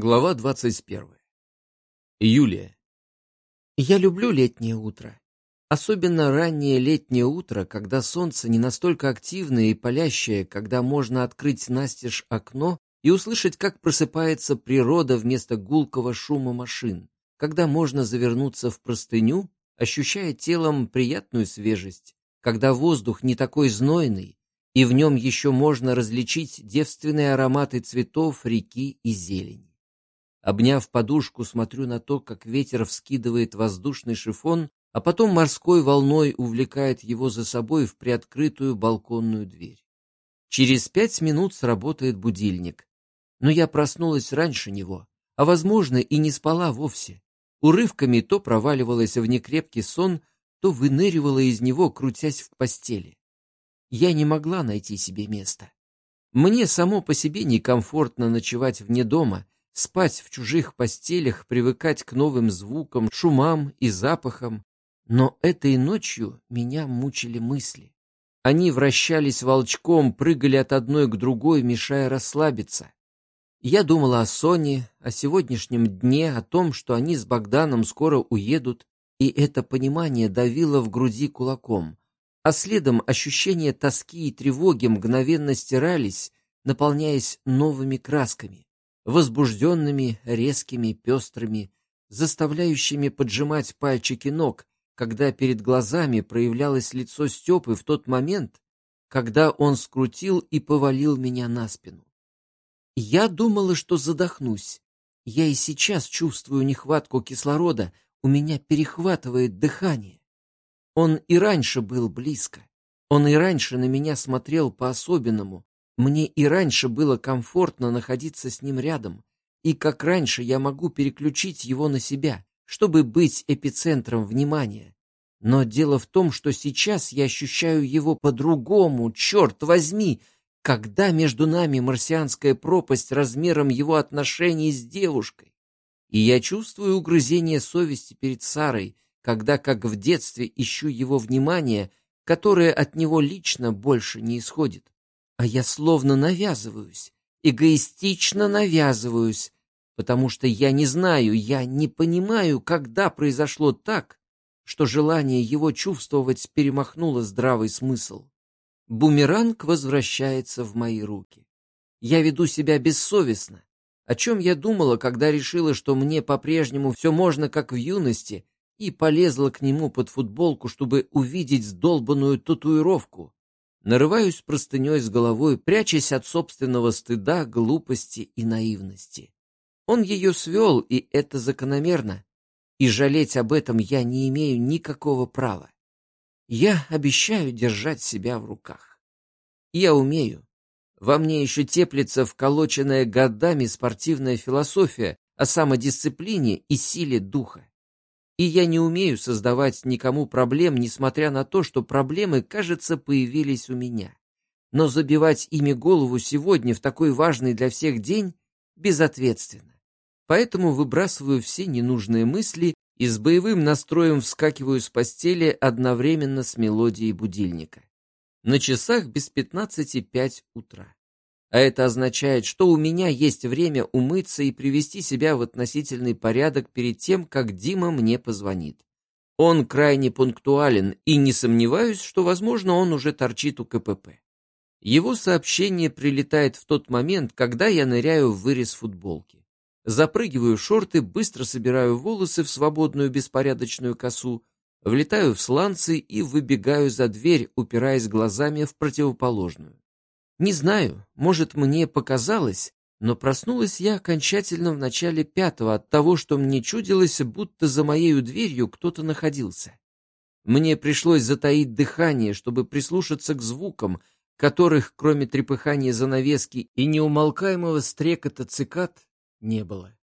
Глава 21. Юлия. Я люблю летнее утро. Особенно раннее летнее утро, когда солнце не настолько активное и палящее, когда можно открыть настежь окно и услышать, как просыпается природа вместо гулкого шума машин, когда можно завернуться в простыню, ощущая телом приятную свежесть, когда воздух не такой знойный, и в нем еще можно различить девственные ароматы цветов, реки и зелени. Обняв подушку, смотрю на то, как ветер вскидывает воздушный шифон, а потом морской волной увлекает его за собой в приоткрытую балконную дверь. Через пять минут сработает будильник. Но я проснулась раньше него, а, возможно, и не спала вовсе. Урывками то проваливалась в некрепкий сон, то выныривала из него, крутясь в постели. Я не могла найти себе места. Мне само по себе некомфортно ночевать вне дома — спать в чужих постелях, привыкать к новым звукам, шумам и запахам. Но этой ночью меня мучили мысли. Они вращались волчком, прыгали от одной к другой, мешая расслабиться. Я думала о Соне, о сегодняшнем дне, о том, что они с Богданом скоро уедут, и это понимание давило в груди кулаком. А следом ощущения тоски и тревоги мгновенно стирались, наполняясь новыми красками возбужденными, резкими, пестрыми, заставляющими поджимать пальчики ног, когда перед глазами проявлялось лицо Степы в тот момент, когда он скрутил и повалил меня на спину. Я думала, что задохнусь. Я и сейчас чувствую нехватку кислорода, у меня перехватывает дыхание. Он и раньше был близко. Он и раньше на меня смотрел по-особенному, мне и раньше было комфортно находиться с ним рядом, и как раньше я могу переключить его на себя, чтобы быть эпицентром внимания. Но дело в том, что сейчас я ощущаю его по-другому, черт возьми, когда между нами марсианская пропасть размером его отношений с девушкой. И я чувствую угрызение совести перед Сарой, когда, как в детстве, ищу его внимание, которое от него лично больше не исходит. А я словно навязываюсь, эгоистично навязываюсь, потому что я не знаю, я не понимаю, когда произошло так, что желание его чувствовать перемахнуло здравый смысл. Бумеранг возвращается в мои руки. Я веду себя бессовестно. О чем я думала, когда решила, что мне по-прежнему все можно, как в юности, и полезла к нему под футболку, чтобы увидеть сдолбанную татуировку, нарываюсь простыней с головой, прячась от собственного стыда, глупости и наивности. Он ее свел, и это закономерно, и жалеть об этом я не имею никакого права. Я обещаю держать себя в руках. Я умею. Во мне еще теплится вколоченная годами спортивная философия о самодисциплине и силе духа. И я не умею создавать никому проблем, несмотря на то, что проблемы, кажется, появились у меня. Но забивать ими голову сегодня, в такой важный для всех день, безответственно. Поэтому выбрасываю все ненужные мысли и с боевым настроем вскакиваю с постели одновременно с мелодией будильника. На часах без пятнадцати пять утра. А это означает, что у меня есть время умыться и привести себя в относительный порядок перед тем, как Дима мне позвонит. Он крайне пунктуален, и не сомневаюсь, что, возможно, он уже торчит у КПП. Его сообщение прилетает в тот момент, когда я ныряю в вырез футболки. Запрыгиваю в шорты, быстро собираю волосы в свободную беспорядочную косу, влетаю в сланцы и выбегаю за дверь, упираясь глазами в противоположную. Не знаю, может, мне показалось, но проснулась я окончательно в начале пятого от того, что мне чудилось, будто за моею дверью кто-то находился. Мне пришлось затаить дыхание, чтобы прислушаться к звукам, которых, кроме трепыхания занавески и неумолкаемого стрекота цикад, не было.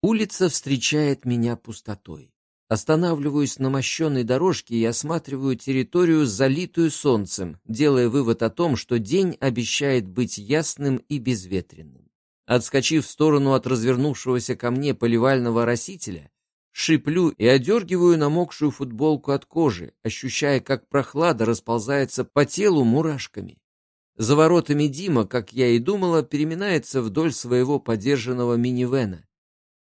Улица встречает меня пустотой. Останавливаюсь на мощенной дорожке и осматриваю территорию, залитую солнцем, делая вывод о том, что день обещает быть ясным и безветренным. Отскочив в сторону от развернувшегося ко мне поливального растителя, шиплю и одергиваю намокшую футболку от кожи, ощущая, как прохлада расползается по телу мурашками. За воротами Дима, как я и думала, переминается вдоль своего подержанного минивэна.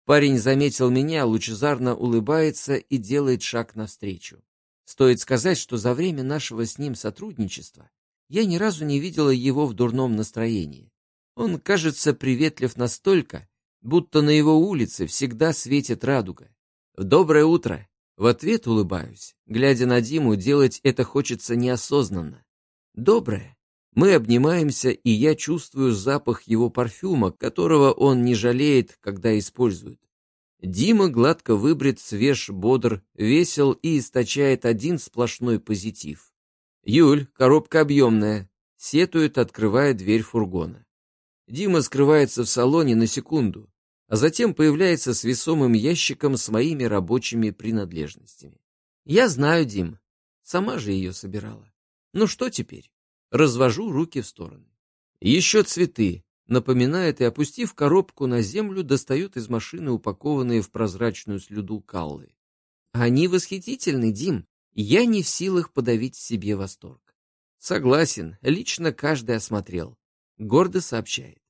Парень заметил меня, лучезарно улыбается и делает шаг навстречу. Стоит сказать, что за время нашего с ним сотрудничества я ни разу не видела его в дурном настроении. Он кажется приветлив настолько, будто на его улице всегда светит радуга. «Доброе утро!» В ответ улыбаюсь. Глядя на Диму, делать это хочется неосознанно. «Доброе!» Мы обнимаемся, и я чувствую запах его парфюма, которого он не жалеет, когда использует. Дима гладко выбрит, свеж, бодр, весел и источает один сплошной позитив. «Юль, коробка объемная», — сетует, открывая дверь фургона. Дима скрывается в салоне на секунду, а затем появляется с весомым ящиком с моими рабочими принадлежностями. Я знаю, Дим, сама же ее собирала. Ну что теперь? Развожу руки в стороны. Еще цветы, напоминает и, опустив коробку на землю, достают из машины упакованные в прозрачную слюду каллы. Они восхитительны, Дим. Я не в силах подавить себе восторг. Согласен, лично каждый осмотрел. Гордо сообщает.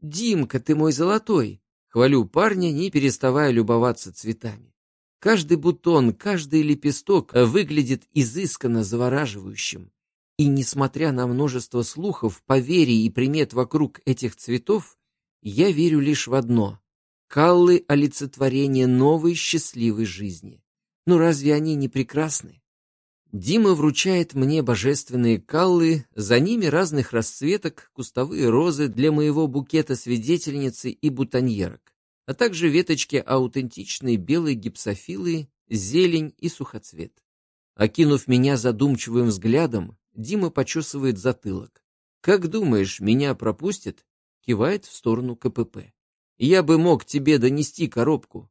«Димка, ты мой золотой!» Хвалю парня, не переставая любоваться цветами. Каждый бутон, каждый лепесток выглядит изысканно завораживающим. И несмотря на множество слухов, поверий и примет вокруг этих цветов, я верю лишь в одно — каллы — олицетворение новой счастливой жизни. Ну разве они не прекрасны? Дима вручает мне божественные каллы, за ними разных расцветок, кустовые розы для моего букета свидетельницы и бутоньерок, а также веточки аутентичной белой гипсофилы, зелень и сухоцвет. Окинув меня задумчивым взглядом, Дима почесывает затылок. «Как думаешь, меня пропустят?» Кивает в сторону КПП. «Я бы мог тебе донести коробку».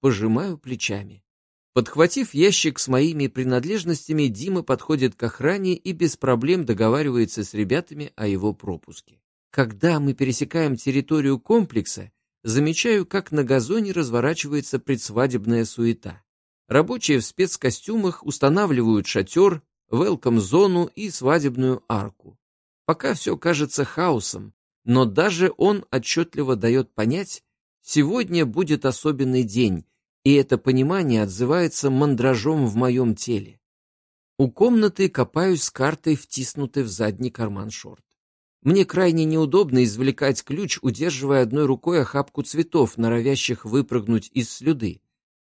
Пожимаю плечами. Подхватив ящик с моими принадлежностями, Дима подходит к охране и без проблем договаривается с ребятами о его пропуске. Когда мы пересекаем территорию комплекса, замечаю, как на газоне разворачивается предсвадебная суета. Рабочие в спецкостюмах устанавливают шатер, велком-зону и свадебную арку. Пока все кажется хаосом, но даже он отчетливо дает понять, сегодня будет особенный день, и это понимание отзывается мандражом в моем теле. У комнаты копаюсь с картой, втиснутой в задний карман шорт. Мне крайне неудобно извлекать ключ, удерживая одной рукой охапку цветов, норовящих выпрыгнуть из слюды.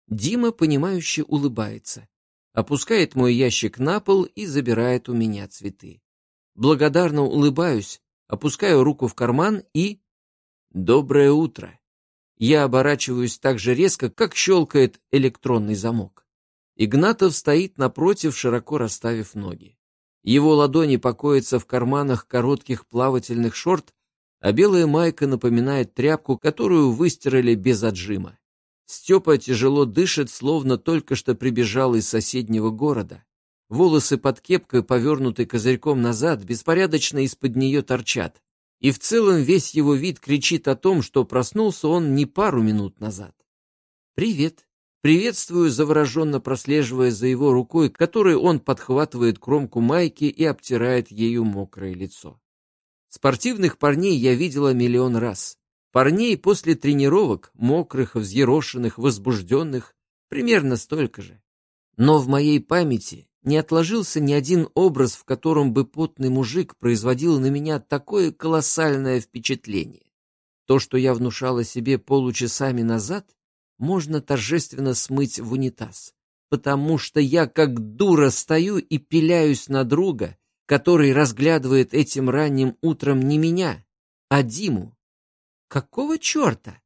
Дима, понимающе улыбается, опускает мой ящик на пол и забирает у меня цветы. Благодарно улыбаюсь, опускаю руку в карман и... Доброе утро. Я оборачиваюсь так же резко, как щелкает электронный замок. Игнатов стоит напротив, широко расставив ноги. Его ладони покоятся в карманах коротких плавательных шорт, а белая майка напоминает тряпку, которую выстирали без отжима. Степа тяжело дышит, словно только что прибежал из соседнего города. Волосы под кепкой, повернуты козырьком назад, беспорядочно из-под нее торчат и в целом весь его вид кричит о том, что проснулся он не пару минут назад. «Привет!» Приветствую, завороженно прослеживая за его рукой, которой он подхватывает кромку майки и обтирает ею мокрое лицо. Спортивных парней я видела миллион раз. Парней после тренировок, мокрых, взъерошенных, возбужденных, примерно столько же. Но в моей памяти не отложился ни один образ, в котором бы потный мужик производил на меня такое колоссальное впечатление. То, что я внушала себе получасами назад, можно торжественно смыть в унитаз, потому что я как дура стою и пиляюсь на друга, который разглядывает этим ранним утром не меня, а Диму. Какого черта?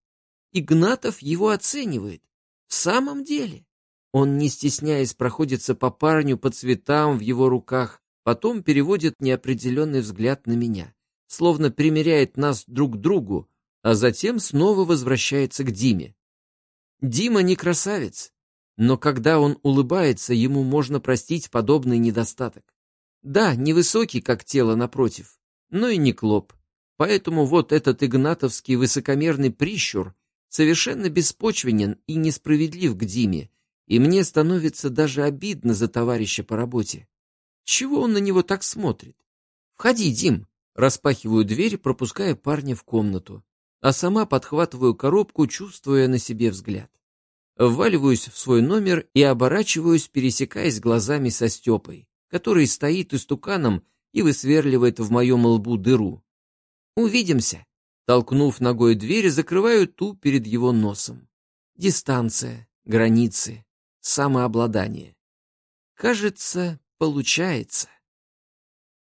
Игнатов его оценивает. В самом деле? Он, не стесняясь, проходится по парню, по цветам в его руках, потом переводит неопределенный взгляд на меня, словно примеряет нас друг к другу, а затем снова возвращается к Диме. Дима не красавец, но когда он улыбается, ему можно простить подобный недостаток. Да, невысокий, как тело напротив, но и не клоп. Поэтому вот этот игнатовский высокомерный прищур совершенно беспочвенен и несправедлив к Диме, и мне становится даже обидно за товарища по работе. Чего он на него так смотрит? Входи, Дим, Распахиваю дверь, пропуская парня в комнату, а сама подхватываю коробку, чувствуя на себе взгляд. Вваливаюсь в свой номер и оборачиваюсь, пересекаясь глазами со Степой, который стоит истуканом и высверливает в моем лбу дыру. «Увидимся!» Толкнув ногой дверь, закрываю ту перед его носом. Дистанция, границы, самообладание. Кажется, получается.